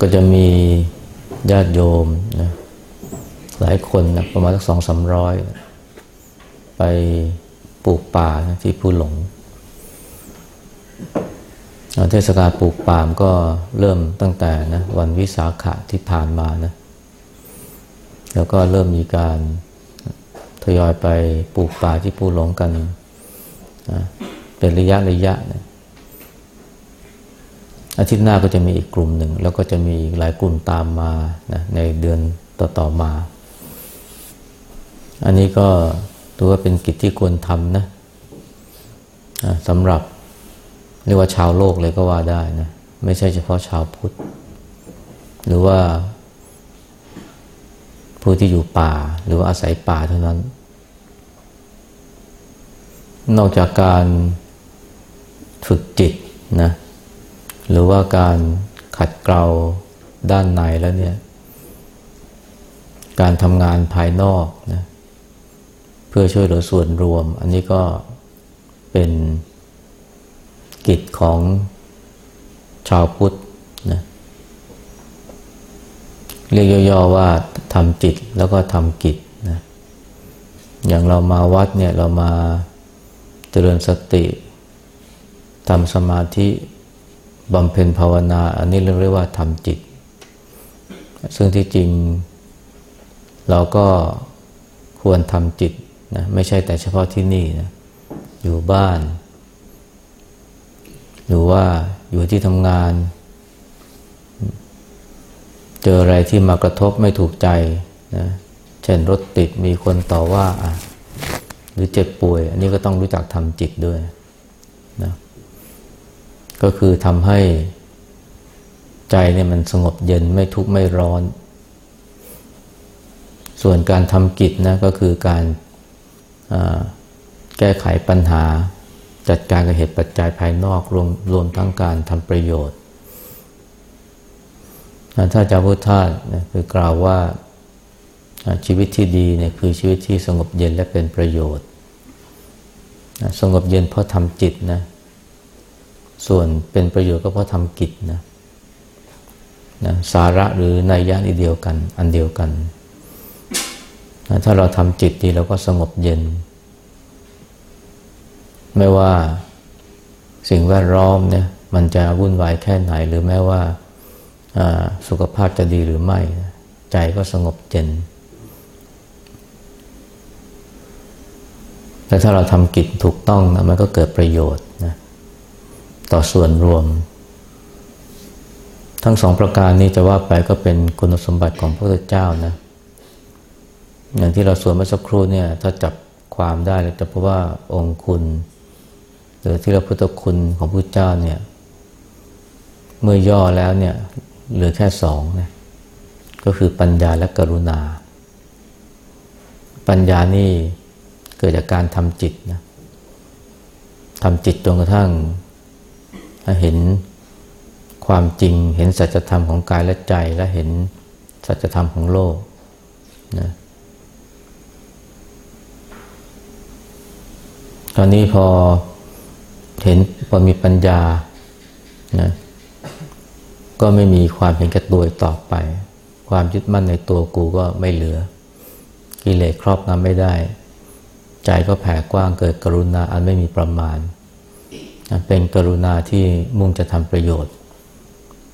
ก็จะมีญาติโยมนะหลายคนนะประมาณสักสองสามร้อยไปปลูกป่านะที่ผู้หลง เทศกาลปลูกป่ามก็เริ่มตั้งแต่นะวันวิสาขะที่ผ่านมานะแล้วก็เริ่มมีการทยอยไปปลูกป่าที่ผู้หลงกันนะเป็นระยะระยะนะ อาทิตย์หน้าก็จะมีอีกกลุ่มหนึ่ง แล้วก็จะมีหลายกลุ่มตามมานะในเดือนต่อๆมา อันนี้ก็ถือว่าเป็นกิจที่ควรทำนะสำหรับเรียกว่าชาวโลกเลยก็ว่าได้นะไม่ใช่เฉพาะชาวพุทธ หรือว่า ผู้ที่อยู่ป่า หรือว่าอาศัยป่าเท่านั้น นอกจากการฝึกจิตนะ หรือว่าการขัดเกลาด้านในแล้วเนี่ย การทำงานภายนอกนะเพื่อช่วยเหลือส่วนรวม อันนี้ก็เป็นกิจของชาวพุทธนะเรียกย่อๆว่าทำจิตแล้วก็ทำกิจนะอย่างเรามาวัดเนี่ยเรามาเจริญสติทำสมาธิ บำเพ็ญภาวนา อันนี้เรียกว่าทำจิต ซึ่งที่จริง เราก็ควรทำจิตนะไม่ใช่แต่เฉพาะที่นี่นะอยู่บ้าน หรือว่าอยู่ที่ทำงาน เจออะไรที่มากระทบไม่ถูกใจนะเช่นรถติดมีคนต่อว่า หรือเจ็บป่วย อันนี้ก็ต้องรู้จักทำจิตด้วยนะ ก็คือทำให้ใจเนี่ยมันสงบเย็นไม่ทุกข์ไม่ร้อน ส่วนการทำกิจนะก็คือการแก้ไขปัญหา จัดการกับเหตุปัจจัยภายนอกรวมรวมทั้งการทำประโยชน์ถ้าจาพุทธานะคือกล่าวว่าชีวิตที่ดีเนี่ยคือชีวิตที่สงบเย็นและเป็นประโยชน์ สงบเย็นเพราะทำจิตนะ ส่วนเป็นประโยชน์ก็เพราะทำกิจนะนะสาระหรือนัยยะนี่เดียวกัน อันเดียวกันนะถ้าเราทำจิตดีเราก็สงบเย็น ไม่ว่าสิ่งแวดล้อมเนี่ยมันจะวุ่นวายแค่ไหน หรือแม้ว่าสุขภาพจะดีหรือไม่ ใจก็สงบเย็นแต่ถ้าเราทำกิจถูกต้องนะมันก็เกิดประโยชน์ ต่อส่วนรวม ทั้งสองประการนี้จะว่าไปก็เป็นคุณสมบัติของพระพุทธเจ้านะ อย่างที่เราสวนเมื่อสักครู่เนี่ย ถ้าจับความได้เลยจะพบว่าองค์คุณ หรือที่เราพุทธคุณของพระเจ้าเนี่ย เมื่อย่อแล้วเนี่ยเหลือแค่สองนะก็คือปัญญาและกรุณา ปัญญานี่เกิดจากการทำจิตนะทำจิตจนกระทั่ง เห็นความจริง เห็นสัจธรรมของกายและใจ และเห็นสัจธรรมของโลกนะตอนนี้พอเห็นพอมีปัญญานะก็ไม่มีความเห็นแก่ตัวต่อไป ความยึดมั่นในตัวกูก็ไม่เหลือ กิเลสครอบงำไม่ได้ ใจก็แผ่กว้างเกิดกรุณาอันไม่มีประมาณ เป็นกรุณาที่มุ่งจะทำประโยชน์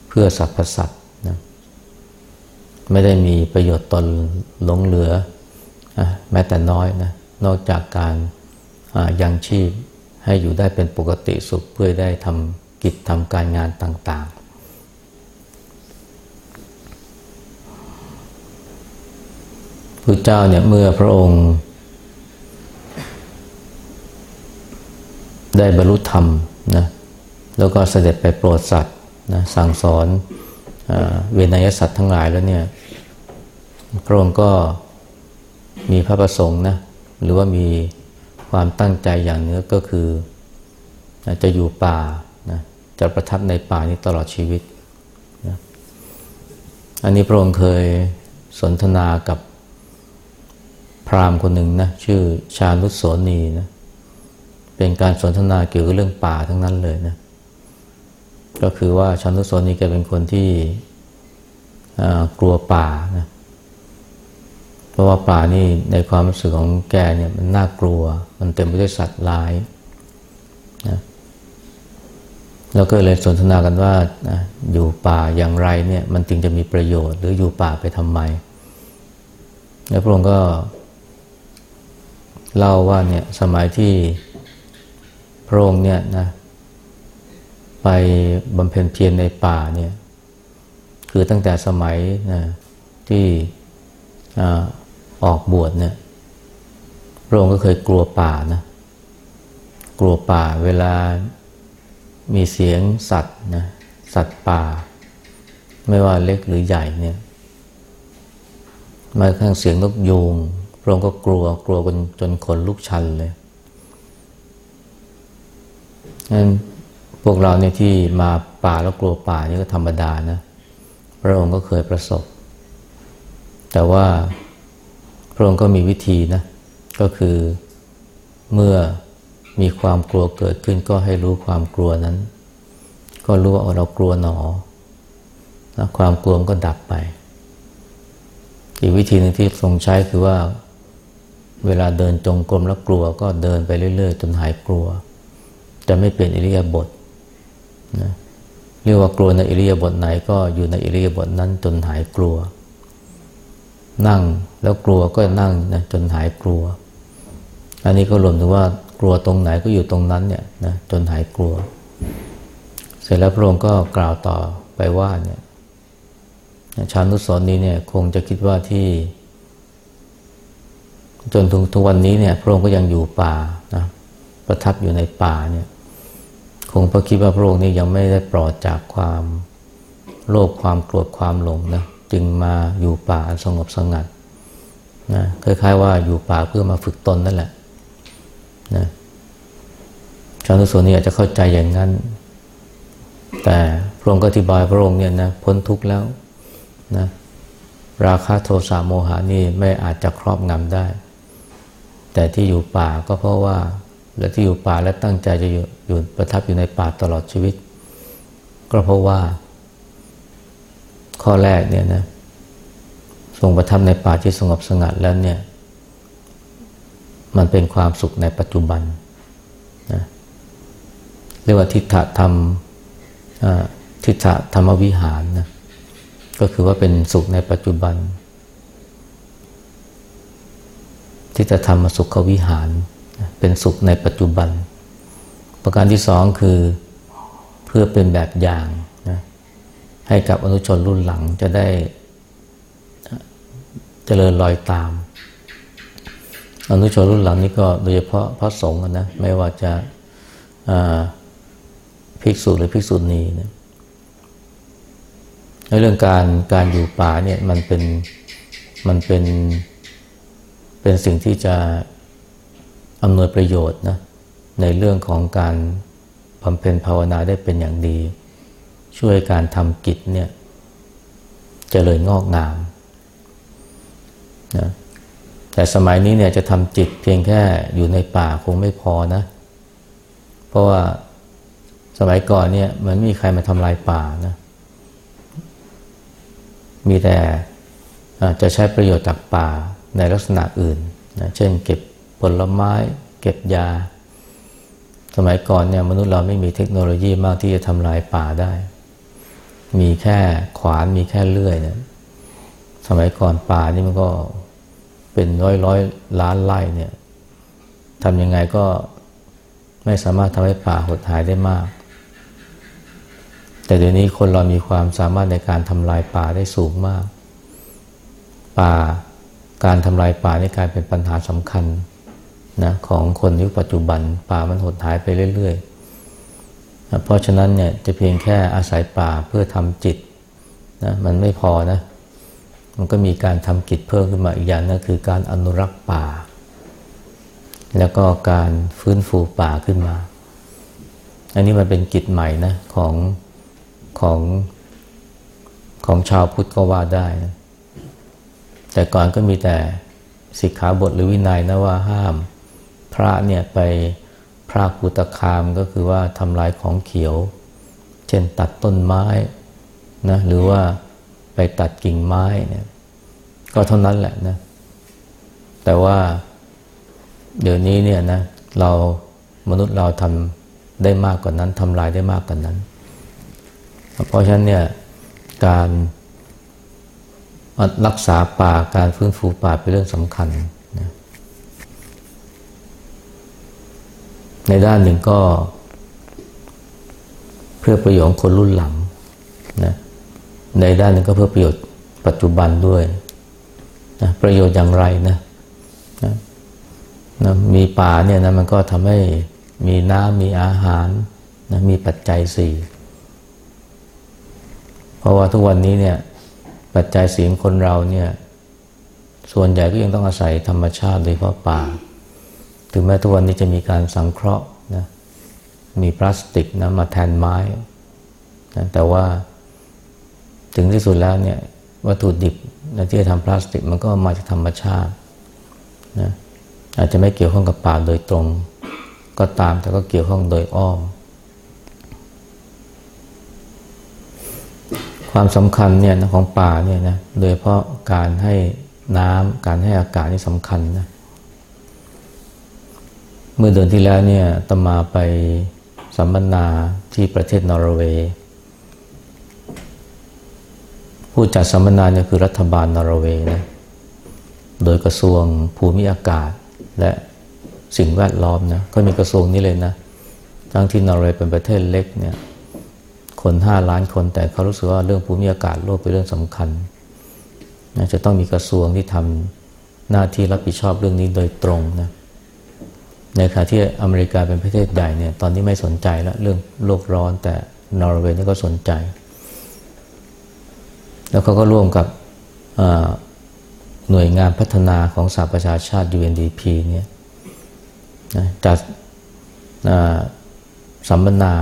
เพื่อสรรพสัตว์นะไม่ได้มีประโยชน์ตนหลงเหลือ แม้แต่น้อยนะนอกจากการยังชีพให้อยู่ได้เป็นปกติสุขเพื่อได้ทำกิจทำการงานต่าง ๆพระเจ้าเนี่ยเมื่อพระองค์ ได้บรรลุธรรมนะแล้วก็เสด็จไปโปรดสัตว์นะสั่งสอนเวนยสัตว์ทั้งหลายแล้วเนี่ยพระองค์ก็มีพระประสงค์นะหรือว่ามีความตั้งใจอย่างเนื้อก็คือจะอยู่ป่านะจะประทับในป่านี้ตลอดชีวิตนะอันนี้พระองค์เคยสนทนากับพราหมณ์คนหนึ่งนะชื่อชาลุโสนีนะ เป็นการสนทนาเกี่ยวกับเรื่องป่าทั้งนั้นเลยนะ ก็คือว่าชันุโซนีแกเป็นคนที่กลัวป่านะเพราะว่าป่านี่ในความรู้สึกของแกเนี่ยมันน่ากลัว มันเต็มไปด้วยสัตว์ร้ายนะแล้วก็เลยสนทนากันว่านะอยู่ป่าอย่างไรเนี่ยมันจึงจะมีประโยชน์ หรืออยู่ป่าไปทำไม แล้วพระองค์ก็เล่าว่าเนี่ยสมัยที่ พระองค์เนี่ยนะไปบำเพ็ญเพียรในป่าเนี่ยคือตั้งแต่สมัยนะที่ออกบวชเนี่ยพระองค์ก็เคยกลัวป่านะกลัวป่าเวลามีเสียงสัตว์นะสัตว์ป่า ไม่ว่าเล็กหรือใหญ่เนี่ยมาข้างเสียงนกยูงพระองค์ก็กลัวกลัวจนจนขนลุกชันเลย งั้นพวกเราเนี่ยที่มาป่าแล้วกลัวป่านี่ก็ธรรมดานะ พระองค์ก็เคยประสบ แต่ว่าพระองค์ก็มีวิธีนะ ก็คือเมื่อมีความกลัวเกิดขึ้นก็ให้รู้ความกลัวนั้น ก็รู้ว่าเรากลัวหนอแล้วความกลัวก็ดับไป อีกวิธีหนึ่งที่ทรงใช้คือว่า เวลาเดินจงกรมแล้วกลัวก็เดินไปเรื่อย ๆ จนหายกลัว จะไม่เปลี่ยนอิริยาบถนะเรียกว่ากลัวในอิริยาบถไหนก็อยู่ในอิริยาบถนั้นจนหายกลัว นั่งแล้วกลัวก็นั่งนะจนหายกลัว อันนี้ก็รวมถึงว่ากลัวตรงไหนก็อยู่ตรงนั้นเนี่ยนะจนหายกลัว เสร็จแล้วพระองค์ก็กล่าวต่อไปว่าเนี่ยชานุสรนี้เนี่ยคงจะคิดว่าที่ จนถึงทุกวันนี้เนี่ย พระองค์ก็ยังอยู่ป่านะประทับอยู่ในป่าเนี่ย คงเพราะคิดว่าพระองค์นี้ยังไม่ได้ปลอดจากความโลภความโกรธความหลงนะจึงมาอยู่ป่าสงบสงัดนะคล้ายๆว่าอยู่ป่าเพื่อมาฝึกตนนั่นแหละนะชาวนุสนี่อาจจะเข้าใจอย่างนั้น แต่พระองค์ก็อธิบายพระองค์เนี่ยนะพ้นทุกข์แล้วนะราคะโทสะโมหานี่ไม่อาจจะครอบงำได้ แต่ที่อยู่ป่าก็เพราะว่า และที่อยู่ป่าและตั้งใจจะอยู่ อยู่ประทับอยู่ในป่าตลอดชีวิต ก็เพราะว่า ข้อแรกเนี่ยนะทรงประทับในป่าที่สงบสงัดแล้วเนี่ย มันเป็นความสุขในปัจจุบันนะเรียกว่าทิฏฐธรรมทิฏฐธรรมวิหารนะก็คือว่าเป็นสุขในปัจจุบัน ทิฏฐธรรมสุขวิหาร เป็นสุขในปัจจุบัน ประการที่สองคือเพื่อเป็นแบบอย่างนะให้กับอนุชนรุ่นหลังจะได้เจริญรอยตาม อนุชนรุ่นหลังนี้ก็โดยเฉพาะพระสงฆ์นะไม่ว่าจะภิกษุหรือภิกษุณีนะในเรื่องการการอยู่ป่าเนี่ยมันเป็นมันเป็นเป็นสิ่งที่จะอำนวยประโยชน์นะ ในเรื่องของการบำเพ็ญภาวนาได้เป็นอย่างดี ช่วยการทำกิจเนี่ยจเจริญงอกงามนะแต่สมัยนี้เนี่ยจะทำจิตเพียงแค่อยู่ในป่าคงไม่พอนะ เพราะว่าสมัยก่อนเนี่ยมันไม่มีใครมาทำลายป่านะ มีแต่จะใช้ประโยชน์จากป่าในลักษณะอื่นนะเช่นเก็บผลไม้ เก็บยา สมัยก่อนเนี่ยมนุษย์เราไม่มีเทคโนโลยีมากที่จะทำลายป่าได้ มีแค่ขวานมีแค่เลื่อยเนี่ยสมัยก่อนป่านี่มันก็เป็นร้อยร้อยล้านไร่เนี่ยทำยังไงก็ไม่สามารถทำให้ป่าหดหายได้มาก แต่เดี๋ยวนี้คนเรามีความสามารถในการทำลายป่าได้สูงมาก ป่าการทำลายป่านี่กลายเป็นปัญหาสำคัญ นะของคนยุคปัจจุบัน ป่ามันหดหายไปเรื่อยๆนะเพราะฉะนั้นเนี่ยจะเพียงแค่อาศัยป่าเพื่อทำจิตนะมันไม่พอนะ มันก็มีการทำกิจเพิ่มขึ้นมาอีกอย่างนั่นคือการอนุรักษ์ป่า แล้วก็การฟื้นฟูป่าขึ้นมา อันนี้มันเป็นกิจใหม่นะของของของชาวพุทธก็ว่าได้นะแต่ก่อนก็มีแต่สิกขาบทหรือวินัยนะว่าห้าม พระเนี่ยไปพระกุตคามก็คือว่าทำลายของเขียว เช่นตัดต้นไม้นะหรือว่าไปตัดกิ่งไม้เนี่ยก็เท่านั้นแหละนะ แต่ว่าเดี๋ยวนี้เนี่ยนะเรามนุษย์เราทำได้มากกว่านั้นทำลายได้มากกว่านั้น เพราะฉะนั้นเนี่ยการรักษาป่าการฟื้นฟูป่าเป็นเรื่องสำคัญนะ ในด้านหนึ่งก็ เพื่อประโยชน์คนรุ่นหลังนะในด้านหนึ่งก็เพื่อประโยชน์ปัจจุบันด้วยนะประโยชน์อย่างไรนะนะนะมีป่าเนี่ยนะมันก็ทำให้มีน้ำมีอาหารนะมีปัจจัยสี่เพราะว่าทุกวันนี้เนี่ย ปัจจัยสีของคนเราเนี่ย ส่วนใหญ่ก็ยังต้องอาศัยธรรมชาติโดยเฉพาะป่า ถึงแม้ทุกวันนี้จะมีการสังเคราะห์นะมีพลาสติกนะมาแทนไม้นะแต่ว่าถึงที่สุดแล้วเนี่ยวัตถุดิบนะที่จะทำพลาสติกมันก็มาจากธรรมชาตินะอาจจะไม่เกี่ยวข้องกับป่าโดยตรง ก็ตามแต่ก็เกี่ยวข้องโดยอ้อม ความสำคัญเนี่ยของป่าเนี่ยนะโดยเพราะการให้น้ำการให้อากาศนี่สำคัญนะ เมื่อเดือนที่แล้วเนี่ยตมาไปสัมมนาที่ประเทศนอร์เวย์ ผู้จัดสัมมนาเนี่ยคือรัฐบาลนอร์เวย์นะ โดยกระทรวงภูมิอากาศและสิ่งแวดล้อมนะก็มีกระทรวงนี้เลยนะ ทั้งที่นอร์เวย์เป็นประเทศเล็กเนี่ย คนห้าล้านคนแต่เขารู้สึกว่าเรื่องภูมิอากาศโลกเป็นเรื่องสำคัญนะจะต้องมีกระทรวงที่ทำหน้าที่รับผิดชอบเรื่องนี้โดยตรงนะ ในขณะที่อเมริกาเป็นประเทศใหญ่เนี่ยตอนนี้ไม่สนใจแล้วเรื่องโลกร้อนแต่นอร์เวย์นี่ก็สนใจ แล้วเขาก็ร่วมกับหน่วยงานพัฒนาของสหประชาชาติ UNDP เนี่ยจัดสัมมนา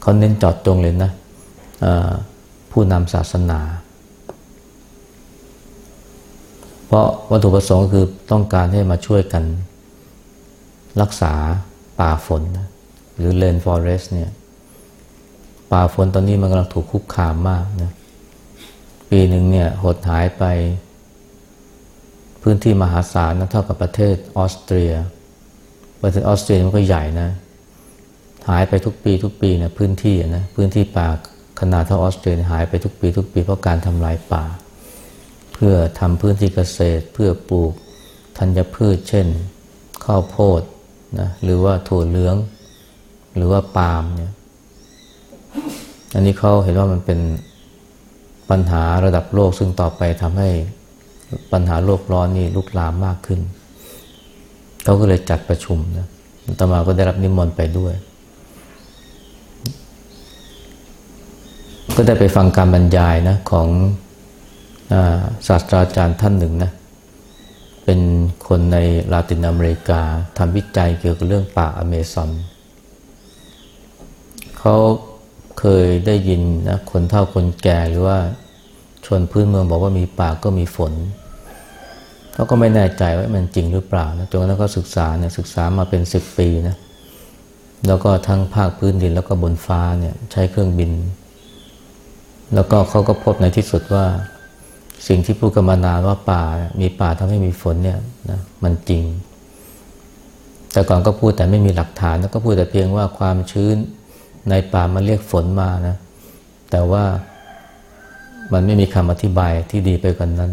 เขาเน้นจอดจงเลยนะผู้นำศาสนา เพราะวัตถุประสงค์คือต้องการให้มาช่วยกัน รักษาป่าฝนนะหรือเลนฟอเรสเนี่ยป่าฝนตอนนี้มันกำลังถูกคุกคามมากนะปีหนึ่งเนี่ยหดหายไป พื้นที่มหาศาลนะเท่ากับประเทศออสเตรีย ประเทศออสเตรียมันก็ใหญ่นะ หายไปทุกปีทุกปีนะพื้นที่นะพื้นที่ป่าขนาดเท่าออสเตรียหายไปทุกปีทุกปีเพราะการทำลายป่า เพื่อทำพื้นที่เกษตร เพื่อปลูกธัญพืช เช่น ข้าวโพด นะหรือว่าถั่วเหลือง หรือว่าปาล์มเนี่ย อันนี้เขาเห็นว่ามันเป็นปัญหาระดับโลกซึ่งต่อไปทำให้ปัญหาโลกร้อนนี่ลุกลามมากขึ้น เขาก็เลยจัดประชุมนะตมาก็ได้รับนิมนต์ไปด้วย ก็ได้ไปฟังการบรรยายนะของศาสตราจารย์ท่านหนึ่งนะ เป็นคนในลาตินอเมริกาทำวิจัยเกี่ยวกับเรื่องป่าอเมซอนเขาเคยได้ยินนะคนเฒ่าคนแก่หรือว่าชนพื้นเมืองบอกว่ามีป่าก็มีฝนเขาก็ไม่แน่ใจว่ามันจริงหรือเปล่านะจนกระทั่งเขาศึกษาเนี่ยศึกษามาเป็นสิบปีนะแล้วก็ทั้งภาคพื้นดินแล้วก็บนฟ้าเนี่ยใช้เครื่องบิน แล้วก็เขาก็พบในที่สุดว่า สิ่งที่พูดกันมานานว่าป่ามีป่าทำให้มีฝนเนี่ยนะมันจริง แต่ก่อนก็พูดแต่ไม่มีหลักฐานแล้วก็พูดแต่เพียงว่าความชื้นในป่ามันเรียกฝนมานะ แต่ว่ามันไม่มีคำอธิบายที่ดีไปกว่านนั้น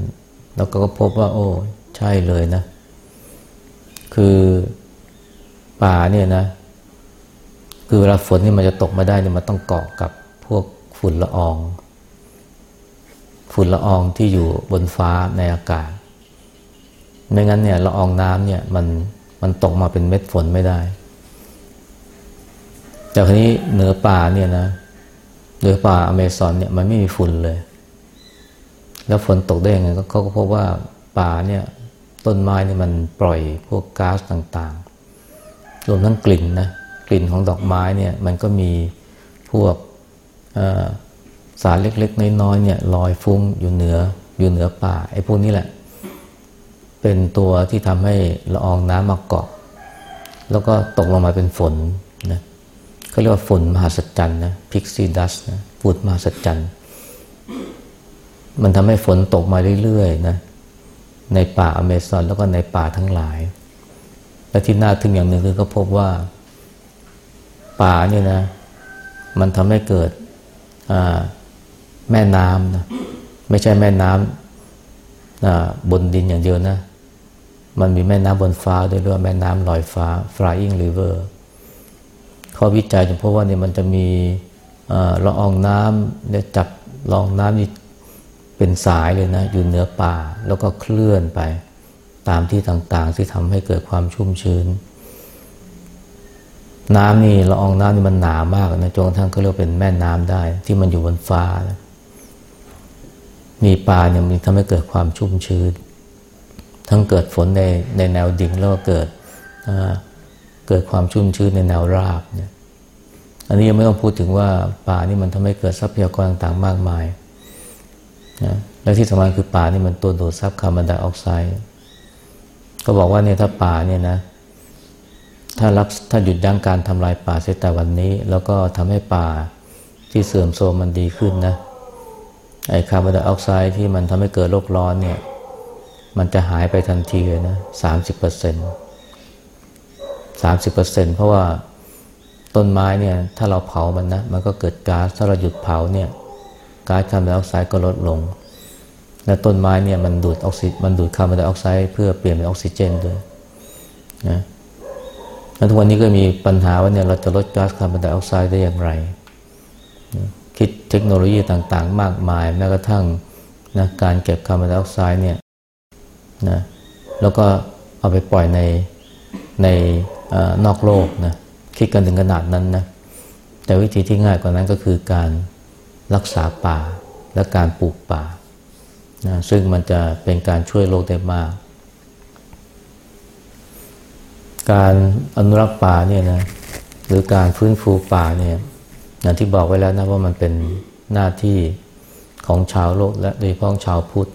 แล้วก็พบว่า โอ้ ใช่เลยนะ คือป่าเนี่ยนะ คือเวลาฝนนี่มันจะตกมาได้เนี่ยมันต้องเกาะกับพวกฝุ่นละออง ฝุ่นละอองที่อยู่บนฟ้าในอากาศ ไม่งั้นเนี่ยละอองน้ำเนี่ยมันมันตกมาเป็นเม็ดฝนไม่ได้ แต่ครนี้เหนือป่าเนี่ยนะเหนือป่าอเมซอนเนี่ยมันไม่มีฝุ่นเลย แล้วฝนตกได้ยังไงเขาก็พบว่าป่าเนี่ยต้นไม้เนี่ยมันปล่อยพวกก๊าซต่างๆ รวมทั้งกลิ่นนะกลิ่นของดอกไม้เนี่ยมันก็มีพวก สารเล็กๆ น้อยๆเนี่ยลอยฟุ้งอยู่เหนืออยู่เหนือป่าไอ้พวกนี้แหละ เป็นตัวที่ทำให้ละอองน้ำมาเกาะ แล้วก็ตกลงมาเป็นฝนนะเขาเรียกว่าฝนมหัศจรรย์นะพิกซี่ดัสนะฝุ่นมหัศจรรย์มันทำให้ฝนตกมาเรื่อยๆนะในป่าอเมซอนแล้วก็ในป่าทั้งหลาย และที่น่าทึ่งอย่างหนึ่งคือก็พบว่า ป่าเนี่ยนะ มันทำให้เกิดอ่า แม่น้ำนะไม่ใช่แม่น้ำบนดินอย่างเดียวนะ มันมีแม่น้ำบนฟ้าด้วยเรียกว่าแม่น้ำลอยฟ้า flying river เขาวิจัยจนพบว่าเนี่ยมันจะมีละอองน้ำเนี่ยจับลองน้ำนี่เป็นสายเลยนะ อยู่เหนือป่าแล้วก็เคลื่อนไปตามที่ต่างๆ ที่ทำให้เกิดความชุ่มชื้น น้ำนี่ละอองน้ำนี่มันหนามากนะจนกระทั่งเขาเรียกเป็นแม่น้ำได้ ที่มันอยู่บนฟ้านะ มีป่าเนี่ยมันทำให้เกิดความชุ่มชื้น ทั้งเกิดฝนในในแนวดิ่งแล้วก็เกิดเกิดความชุ่มชื้นในแนวราบเนี่ยอันนี้ยังไม่ต้องพูดถึงว่าป่านี่มันทำให้เกิดทรัพยากรต่างๆมากมายนะและที่สำคัญคือป่านี่มันตัวดูดซับคาร์บอนไดออกไซด์ก็บอกว่าเนี่ยถ้าป่าเนี่ยนะ ถ้ารักถ้าหยุดยั้งการทำลายป่าเสียแต่วันนี้ แล้วก็ทำให้ป่าที่เสื่อมโทรมมันดีขึ้นนะ ไอ้คาร์บอนไดออกไซด์ที่มันทำให้เกิดโลกร้อนเนี่ยมันจะหายไปทันทีเลยนะสามสิบเปอร์เซ็นต์สามสิบเปอร์เซ็นต์เพราะว่าต้นไม้เนี่ยถ้าเราเผามันนะ มันก็เกิดก๊าซถ้าเราหยุดเผาเนี่ยก๊าซคาร์บอนไดออกไซด์ก็ลดลง และต้นไม้เนี่ยมันดูดออกซิมันดูดคาร์บอนไดออกไซด์เพื่อเปลี่ยนเป็นออกซิเจนด้วยนะแล้วทุกวันนี้ก็มีปัญหาว่าเนี่ยเราจะลดก๊าซคาร์บอนไดออกไซด์ได้อย่างไร คิดเทคโนโลยีต่างๆ มากมาย แม้กระทั่งนะการเก็บคาร์บอนไดออกไซด์เนี่ยนะแล้วก็เอาไปปล่อยในในอนอกโลกนะคิดกันถึงขนาดนั้นนะแต่วิธีที่ง่ายกว่านั้นก็คือการรักษาป่าและการปลูกป่านะซึ่งมันจะเป็นการช่วยโลกได้มาก การอนุรักษ์ป่าเนี่ยนะหรือการฟื้นฟูป่าเนี่ย อย่างที่บอกไว้แล้วนะว่ามันเป็นหน้าที่ของชาวโลกและโดยเฉพาะชาวพุทธ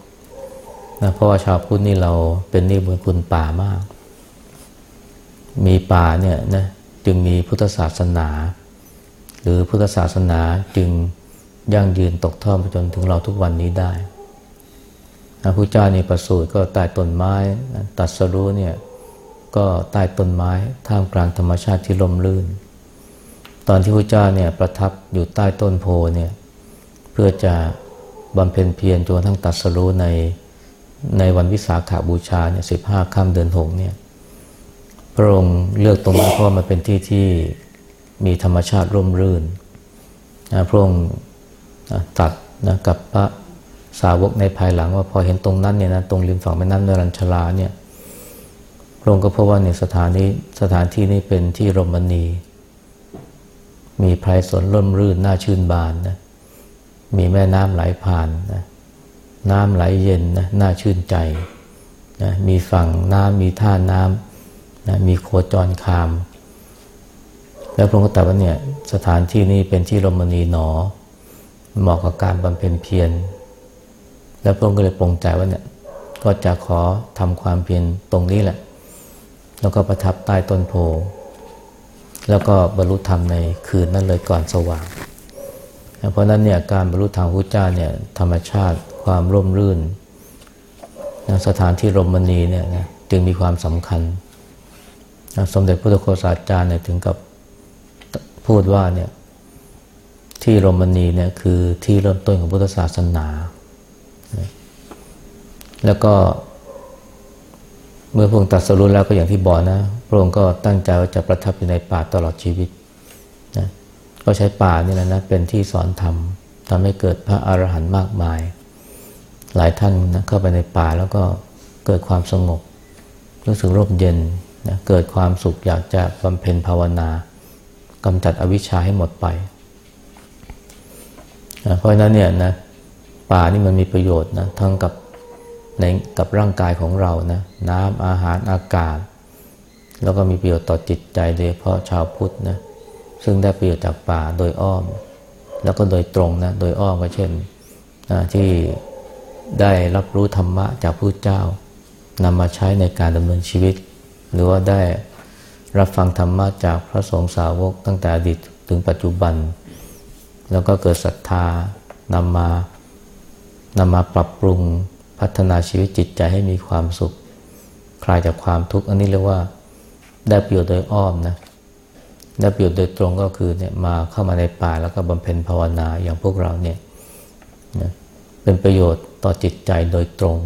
นะเพราะว่าชาวพุทธนี่เราเป็นนิบุญคุณป่ามาก มีป่าเนี่ยนะจึงมีพุทธศาสนา หรือพุทธศาสนาจึงยั่งยืนตกทอดมาจนถึงเราทุกวันนี้ได้พระพุทธเจ้านี่ประสูติก็ใต้ต้นไม้ตัดสรู้เนี่ยก็ใต้ต้นไม้ท่ามกลางธรรมชาติที่ร่มรื่น ตอนที่พระเจ้าเนี่ยประทับอยู่ใต้ต้นโพเนี่ยเพื่อจะบำเพ็ญเพียรจนทั้งตัดสรู้ในในวันวิสาขาบูชาเนี่ยสิบห้าค่ำเดือนหกเนี่ยพระองค์เลือกตรงนั้นเพราะมันเป็นที่ที่มีธรรมชาติร่มรื่นนะพระองค์ตัดนะกับพระสาวกในภายหลังว่าพอเห็นตรงนั้นเนี่ยนะตรงริมฝั่งแม่น้ำนรัญชลาเนี่ยพระองค์ก็พบว่าเนี่ยสถานนี้สถานที่นี้เป็นที่รมณี มีไพรสนร่มรื่นน่าชื่นบานนะมีแม่น้ำไหลผ่านนะน้ำไหลเย็นนะน่าชื่นใจนะมีฝั่งน้ำมีท่าน้ำนะมีโคจรคาม แล้วพระองค์ก็ตรัสว่าเนี่ยสถานที่นี้เป็นที่รมณีหนอ เหมาะกับการบำเพ็ญเพียรแล้วพระองค์ก็เลยปรงใจว่าเนี่ยก็จะขอทำความเพียรตรงนี้แหละ แล้วก็ประทับใต้ต้นโพ แล้วก็บรรลุธรรมในคืนนั้นเลยก่อนสว่าง เพราะนั้นเนี่ยการบรรลุธรรมพุทธเจ้าเนี่ยธรรมชาติความร่มรื่น สถานที่รมณีเนี่ยนะจึงมีความสำคัญ สมเด็จพระุทธโฆษาจารย์เนี่ยถึงกับพูดว่าเนี่ยที่รมนีเนี่ยคือที่เริ่มต้นของพุทธศาสนา แล้วก็เมื่อพระองตัดสรุปแล้วก็อย่างที่บอกนะ พระองค์ก็ตั้งใจว่าจะประทับอยู่ในป่าตลอดชีวิตนะก็ใช้ป่านี่แหละนะเป็นที่สอนธรรมทำให้เกิดพระอรหันต์มากมาย หลายท่านนะเข้าไปในป่าแล้วก็เกิดความสงบ รู้สึกร่มเย็นนะเกิดความสุขอยากจะบำเพ็ญภาวนากำจัดอวิชชาให้หมดไปนะเพราะฉะนั้นเนี่ยนะป่านี่มันมีประโยชน์นะทั้งกับในกับร่างกายของเรานะน้ำอาหารอากาศ แล้วก็มีประโยชน์ต่อจิตใจโดยเฉพาะชาวพุทธนะซึ่งได้ประโยชน์จากป่าโดยอ้อม แล้วก็โดยตรงนะโดยอ้อมก็เช่นนะที่ได้รับรู้ธรรมะจากพระเจ้านำมาใช้ในการดำเนินชีวิต หรือว่าได้รับฟังธรรมะจากพระสงฆ์สาวกตั้งแต่อดีตถึงปัจจุบัน แล้วก็เกิดศรัทธานำมานำมาปรับปรุงพัฒนาชีวิตจิตใจให้มีความสุข คลายจากความทุกข์อันนี้เรียกว่า ได้ประโยชน์โดยอ้อมนะได้ประโยชน์โดยตรงก็คือเนี่ยมาเข้ามาในป่าแล้วก็บำเพ็ญภาวนาอย่างพวกเราเนี่ยนะเป็นประโยชน์ต่อจิตใจโดยตรง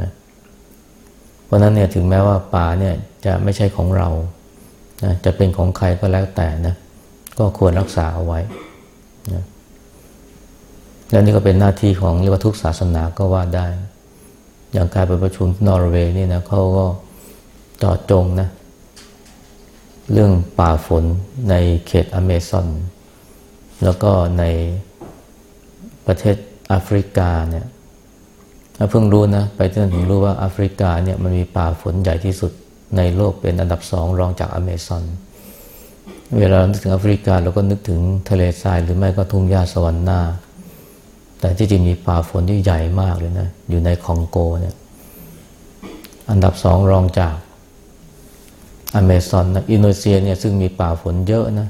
นะเพราะนั้นเนี่ยถึงแม้ว่าป่าเนี่ยจะไม่ใช่ของเรานะจะเป็นของใครก็แล้วแต่นะก็ควรรักษาเอาไว้นะและนี่ก็เป็นหน้าที่ของเรียกว่าทุกศาสนาก็ว่าได้ อย่างการไปประชุมนอร์เวย์นี่นะเขาก็จาะจงนะ เรื่องป่าฝนในเขตอเมซอน แล้วก็ในประเทศแอฟริกาเนี่ยเพิ่งรู้นะ ไปจนถึงรู้ว่าแอฟริกาเนี่ยมันมีป่าฝนใหญ่ที่สุดในโลกเป็นอันดับสองรองจากอเมซอน เวลาเรานึกถึงแอฟริกาเราก็นึกถึงทะเลทรายหรือไม่ก็ทุ่งหญ้าสวรรค์หน้า แต่ที่จริงมีป่าฝนที่ใหญ่มากเลยนะ อยู่ในคองโกเนี่ย อันดับสองรองจาก อเมซอนนะอินโดนีเซียเนี่ยซึ่งมีป่าฝนเยอะนะ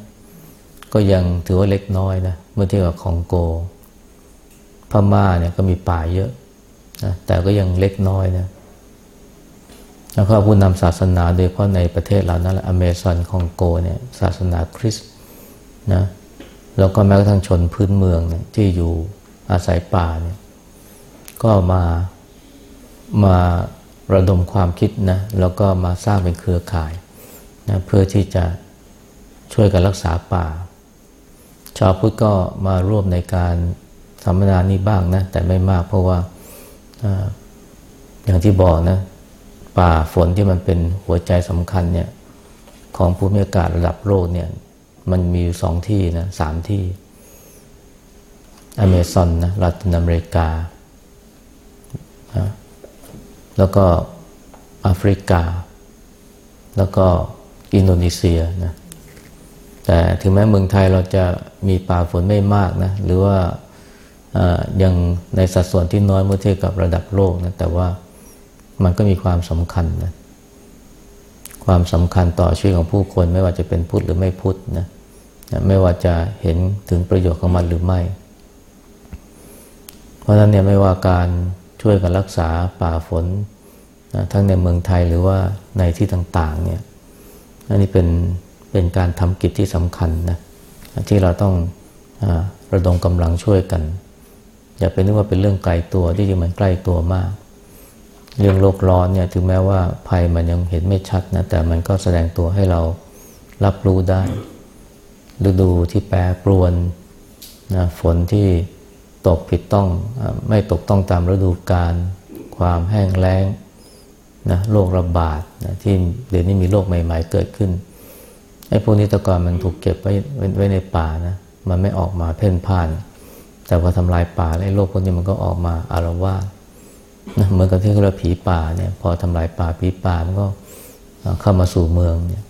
ก็ยังถือว่าเล็กน้อยนะเมื่อเทียบกับคองโก พม่าเนี่ยก็มีป่าเยอะนะแต่ก็ยังเล็กน้อยนะแล้วก็ผู้นำศาสนาโดยเฉพาะในประเทศเรานั่นแหละอเมซอนคองโกเนี่ยศาสนาคริสต์นะแล้วก็แม้กระทั่งชนพื้นเมืองเนี่ยที่อยู่อาศัยป่าเนี่ยก็มามาระดมความคิดนะแล้วก็มาสร้างเป็นเครือข่าย นะเพื่อที่จะช่วยกันรักษาป่า ชาวพุทธก็มาร่วมในการสัมมนานี้บ้างนะ แต่ไม่มากเพราะว่าอย่างที่บอกนะ ป่าฝนที่มันเป็นหัวใจสำคัญเนี่ยของภูมิอากาศระดับโลกเนี่ย มันมีอยู่สองที่นะสามที่ อเมซอนนะลาตินอเมริกา แล้วก็แอฟริกา แล้วก็ อินโดนีเซียนะแต่ถึงแม้เมืองไทยเราจะมีป่าฝนไม่มากนะหรือว่ายังในสัดส่วนที่น้อยเมื่อเทียบกับระดับโลกนะแต่ว่ามันก็มีความสำคัญนะความสำคัญต่อชีวิตของผู้คนไม่ว่าจะเป็นพุทธหรือไม่พุทธนะไม่ว่าจะเห็นถึงประโยชน์ของมันหรือไม่ เพราะฉะนั้นเนี่ยไม่ว่าการช่วยกันรักษาป่าฝนนะทั้งในเมืองไทยหรือว่าในที่ต่างๆเนี่ย อันนี้เป็นเป็นการทำกิจที่สำคัญนะที่เราต้องอระดมกำลังช่วยกัน อย่าเป็นนึกว่าเป็นเรื่องไกลตัวที่จริงมันใกล้ตัวมาก เรื่องโลกร้อนเนี่ยถึงแม้ว่าภัยมันยังเห็นไม่ชัดนะแต่มันก็แสดงตัวให้เรารับรู้ได้ฤดูที่แปรปรวนนะฝนที่ตกผิดต้องไม่ตกต้องตามฤดูกาลความแห้งแล้ง นะโรคระบาดนะที่เดี๋ยวนี้มีโรคใหม่ ๆ เกิดขึ้นไอ้พวกนี้ตะกอนมันถูกเก็บไว้ไว้ในป่านะมันไม่ออกมาเพ่นพ่าน แต่พอทำลายป่าไอ้โรคพวกนี้มันก็ออกมาอารวาสนะเหมือนกับที่เราผีป่าเนี่ยพอทำลายป่าผีป่ามันก็เข้ามาสู่เมืองเนี่ย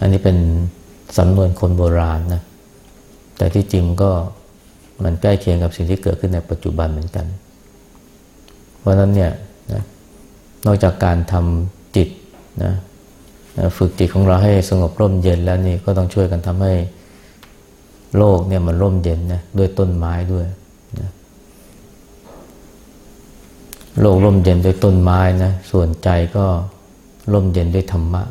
อันนี้เป็นสำนวนคนโบราณนะแต่ที่จริงก็มันใกล้เคียงกับสิ่งที่เกิดขึ้นในปัจจุบันเหมือนกัน เพราะนั้นเนี่ย นอกจากการทำจิตนะฝึกจิตของเราให้สงบร่มเย็นแล้วนี่ก็ต้องช่วยกันทำให้โลกเนี่ยมันร่มเย็นนะด้วยต้นไม้ด้วยนะโลกร่มเย็นด้วยต้นไม้นะส่วนใจก็ร่มเย็นด้วยธรรมะ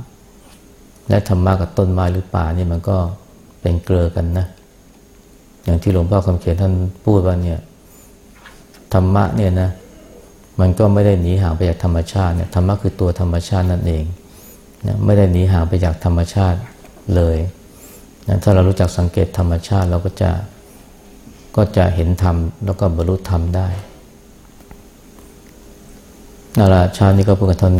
และธรรมะกับต้นไม้หรือป่านี่มันก็เป็นเกลือกันนะ อย่างที่หลวงพ่อคำเขียนท่านพูดว่าเนี่ยธรรมะเนี่ยนะ มันก็ไม่ได้หนีห่างไปจากธรรมชาติเนี่ยธรรมะคือตัวธรรมชาตินั่นเองนะไม่ได้หนีห่างไปจากธรรมชาติเลยนะถ้าเรารู้จักสังเกตธรรมชาติเราก็จะก็จะเห็นธรรมแล้วก็บรรลุธรรมได้นาราชาตินี้ก็พูดกันทน